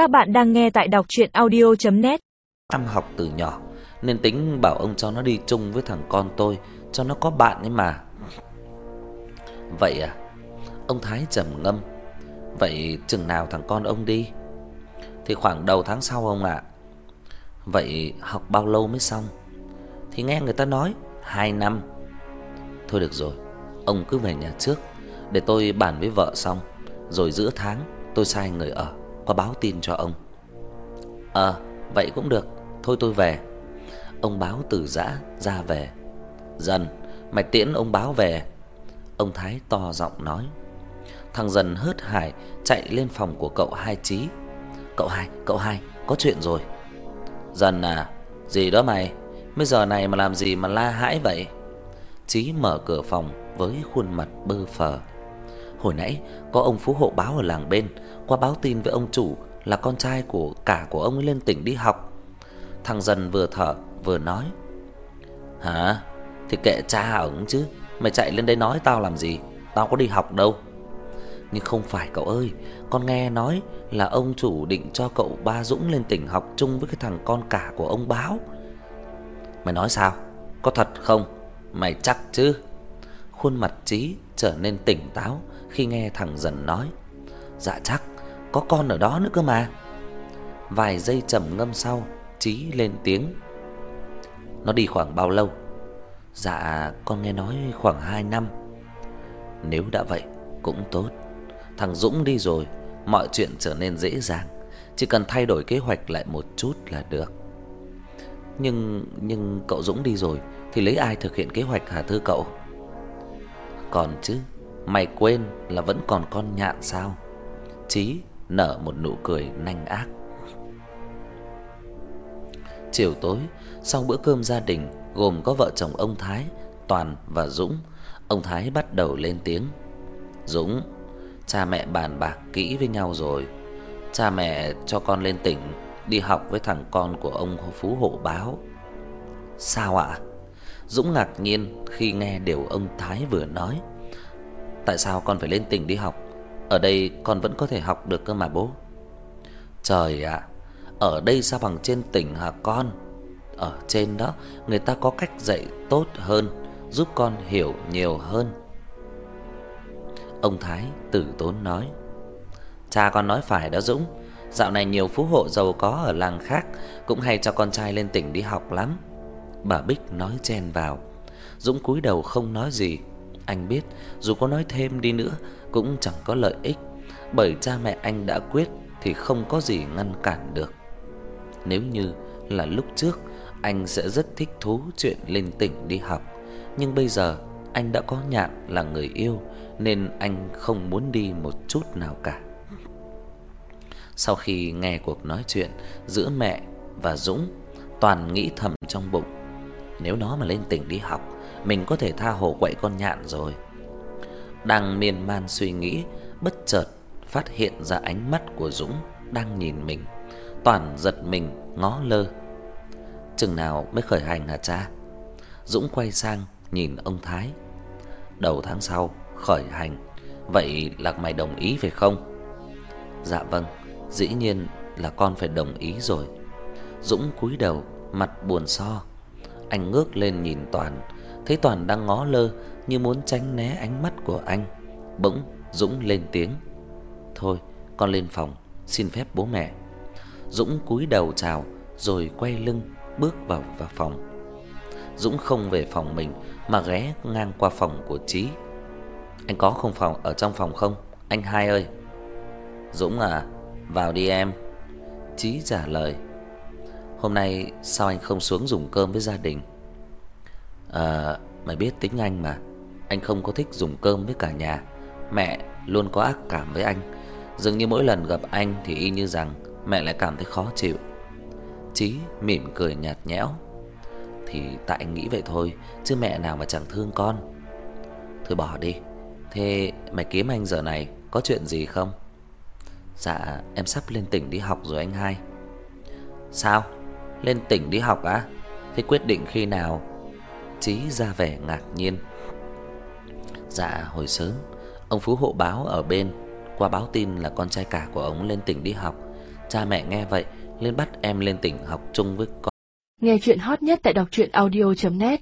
Các bạn đang nghe tại đọc audio net. Tâm học từ nhỏ, Nên tính bảo ông cho nó đi chung với thằng con tôi, Cho nó có bạn ấy mà. Vậy à Ông Thái trầm ngâm. Vậy chừng nào thằng con ông đi? Thì khoảng đầu tháng sau ông ạ. Vậy học bao lâu mới xong? Thì nghe người ta nói 2 năm. Thôi được rồi, Ông cứ về nhà trước, Để tôi bàn với vợ xong, Rồi giữa tháng tôi sai người ở. Qua báo tin cho ông. Ờ vậy cũng được. Thôi tôi về. Ông báo từ giã ra về. Dần mày tiễn ông báo về. Ông Thái to giọng nói. Thằng dần hớt hải chạy lên phòng của cậu hai trí Cậu hai, cậu hai, có chuyện rồi. Dần à, gì đó mày? Bây giờ này mà làm gì mà la hãi vậy? Chí mở cửa phòng với khuôn mặt bơ phờ. Hồi nãy, có ông phú hộ báo ở làng bên, Qua báo tin với ông chủ là con trai của cả của ông ấy lên tỉnh đi học Thằng dần vừa thở, vừa nói, Hả? Thì kệ cha ổng chứ, Mày chạy lên đây nói tao làm gì Tao có đi học đâu Nhưng không phải cậu ơi, Con nghe nói là ông chủ định cho cậu ba Dũng lên tỉnh học chung với cái thằng con cả của ông báo Mày nói sao? Có thật không? Mày chắc chứ? Khuôn mặt Trí trở nên tỉnh táo khi nghe thằng dần nói Dạ chắc, có con ở đó nữa cơ mà. Vài giây trầm ngâm sau Trí lên tiếng Nó đi khoảng bao lâu? Dạ con nghe nói khoảng 2 năm. Nếu đã vậy cũng tốt. Thằng Dũng đi rồi Mọi chuyện trở nên dễ dàng. Chỉ cần thay đổi kế hoạch lại một chút là được. Nhưng nhưng cậu Dũng đi rồi Thì lấy ai thực hiện kế hoạch hả thư cậu? Còn chứ Mày quên là vẫn còn con nhạn sao? Chí nở một nụ cười nanh ác. Chiều tối, Sau bữa cơm gia đình, Gồm có vợ chồng ông Thái, Toàn và Dũng, Ông Thái bắt đầu lên tiếng. Dũng, Cha mẹ bàn bạc kỹ với nhau rồi. Cha mẹ cho con lên tỉnh, Đi học với thằng con của ông Phú Hộ Báo. Sao ạ? Dũng ngạc nhiên khi nghe điều ông Thái vừa nói. Tại sao con phải lên tỉnh đi học? Ở đây con vẫn có thể học được cơ mà bố. Trời ạ, Ở đây sao bằng trên tỉnh hả con? Ở trên đó, Người ta có cách dạy tốt hơn, Giúp con hiểu nhiều hơn. Ông Thái tử tốn nói, Cha con nói phải đó Dũng. Dạo này nhiều phú hộ giàu có ở làng khác Cũng hay cho con trai lên tỉnh đi học lắm. Bà Bích nói chen vào. Dũng cúi đầu không nói gì. Anh biết, dù có nói thêm đi nữa, Cũng chẳng có lợi ích. Bởi cha mẹ anh đã quyết Thì không có gì ngăn cản được. Nếu như là lúc trước, Anh sẽ rất thích thú chuyện lên tỉnh đi học. Nhưng bây giờ, anh đã có nhạn là người yêu, Nên anh không muốn đi một chút nào cả. Sau khi nghe cuộc nói chuyện giữa mẹ và Dũng, Toàn nghĩ thầm trong bụng. Nếu nó mà lên tỉnh đi học, Mình có thể tha hồ quậy con nhạn rồi. Đang miên man suy nghĩ, Bất chợt phát hiện ra ánh mắt của Dũng Đang nhìn mình. Toàn giật mình, ngó lơ. Chừng nào mới khởi hành hả cha? Dũng quay sang nhìn ông Thái. Đầu tháng sau, khởi hành. Vậy là mày đồng ý phải không? Dạ vâng Dĩ nhiên là con phải đồng ý rồi. Dũng cúi đầu, Mặt buồn so. Anh ngước lên nhìn Toàn Thấy Toàn đang ngó lơ Như muốn tránh né ánh mắt của anh Bỗng Dũng lên tiếng Thôi con lên phòng Xin phép bố mẹ Dũng cúi đầu chào Rồi quay lưng bước vào vào phòng Dũng không về phòng mình mà ghé ngang qua phòng của Chí. Anh có không phòng ở trong phòng không? Anh hai ơi. Dũng à, vào đi em. Chí trả lời. Hôm nay sao anh không xuống dùng cơm với gia đình? À, mày biết tính anh mà. Anh không có thích dùng cơm với cả nhà. Mẹ luôn có ác cảm với anh. Dường như mỗi lần gặp anh thì y như rằng mẹ lại cảm thấy khó chịu. Chí mỉm cười nhạt nhẽo. Thì tại anh nghĩ vậy thôi Chứ mẹ nào mà chẳng thương con Thôi bỏ đi Thế mày kiếm anh giờ này Có chuyện gì không Dạ em sắp lên tỉnh đi học rồi anh hai Sao lên tỉnh đi học á? Thế quyết định khi nào? Chí ra vẻ ngạc nhiên. Dạ hồi sớm. Ông Phú hộ báo ở bên. Qua báo tin là con trai cả của ông lên tỉnh đi học. Cha mẹ nghe vậy, lên bắt em lên tỉnh học chung với con. Nghe chuyện hot nhất tại đọc truyện audio net.